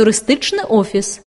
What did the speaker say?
туристичний офіс.